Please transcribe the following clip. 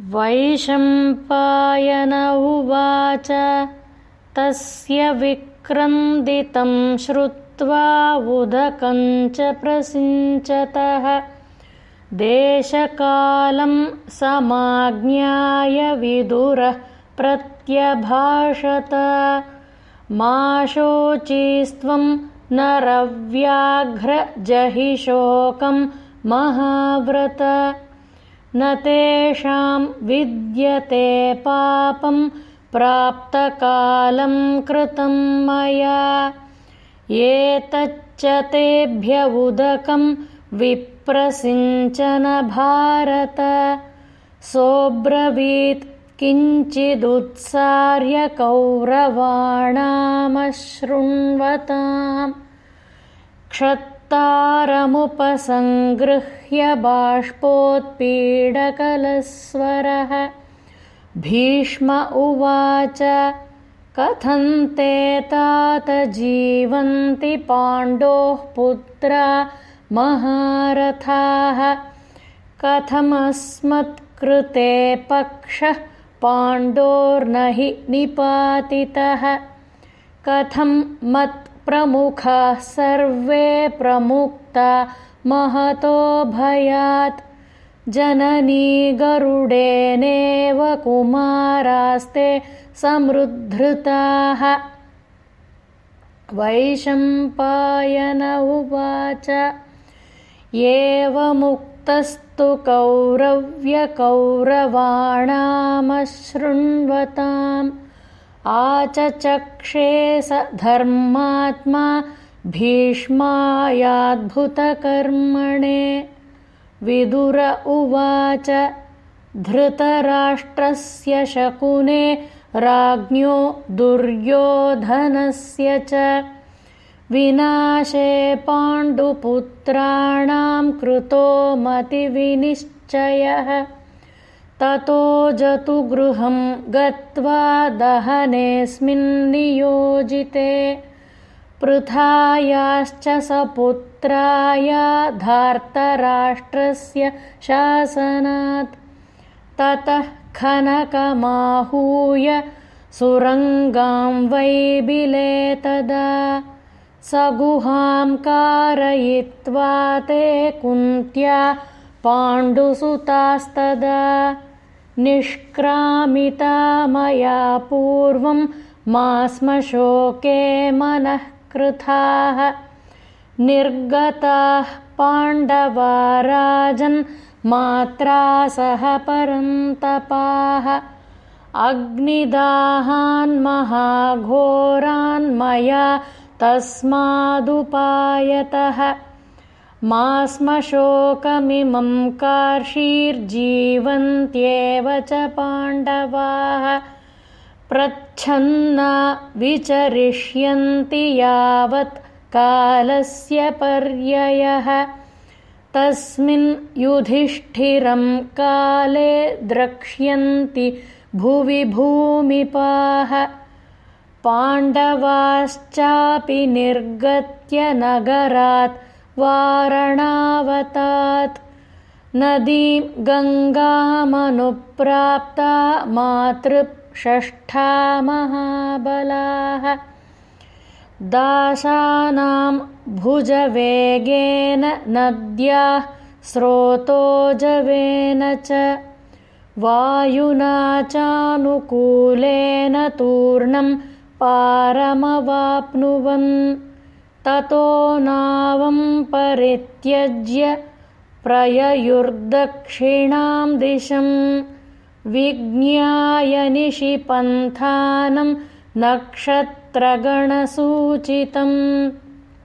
वैशम्पायन उवाच तस्य विक्रन्दितं श्रुत्वा उदकञ्च प्रसिञ्चतः। देशकालं समाज्ञाय विदुरः प्रत्यभाषत। मा शोचिस्त्वं नरव्याघ्र जहि शोकं महाव्रत न तेषां विद्यते पापं प्राप्तकालं कृतं मया। एतच्च तेभ्य उदकं विप्रसिञ्चन भारत सोऽब्रवीत् किञ्चिदुत्सार्य कौरवाणामशृण्वताम् क्षत्तारमुपसङ्गृह्य बाष्पोत्पीडकलस्वरः। भीष्म उवाच कथं ते तात जीवन्ति पाण्डोः पुत्रा महारथाः। कथमस्मत्कृते पक्षः पाण्डोर्न हि निपातितः। कथं मत्प्रमुखाः सर्वे प्रमुक्ता महतो भयात्। जननी गरुडेनेव कुमारास्ते समृद्धृताः। वैशम्पायन उवाच एवमुक्तस्तु कौरव्यकौरवाणामशृण्वताम् आचचक्षे स धर्मात्मा भीष्मायाद्भुतकर्मणे। विदुर उवाच धृतराष्ट्रस्य शकुने राज्ञो दुर्योधनस्य च। विनाशे पाण्डुपुत्राणां कृतो मतिविनिश्चयः ततो जतु गृहं गत्वा दहनेऽस्मिन्नियोजिते पृथायाश्च स पुत्राया धार्तराष्ट्रस्य शासनात्। ततः खनकमाहूय सुरङ्गां वैबिले तदा सगुहां कारयित्वा ते कुन्त्या पाण्डुसुतास्तदा। निष्क्रामिता मया पूर्वं मा स्म शोके मनः कृथाः। निर्गताः पाण्डवा राजन् मात्रा सह परन्तपाः। अग्निदाहान्महाघोरान्मया तस्मादुपायतः मा स्म शोकमिमं कार्षीर्जीवन्त्येव च पाण्डवाः प्रच्छन्ना विचरिष्यन्ति यावत् कालस्य पर्ययः। तस्मिन् युधिष्ठिरं काले द्रक्ष्यन्ति भुवि भूमिपाः। पाण्डवाश्चापि निर्गत्य नगरात् वारणावतात्। नदीं गङ्गामनुप्राप्ता मातृषष्ठा महाबलाः दाशानां भुजवेगेन नद्याः स्रोतोजवेन च। वायुना चानुकूलेन तूर्णं पारमवाप्नुवन् ततो नावं परित्यज्य प्रययुर्दक्षिणां दिशं विज्ञाय निशिपन्थानं नक्षत्रगणसूचितम्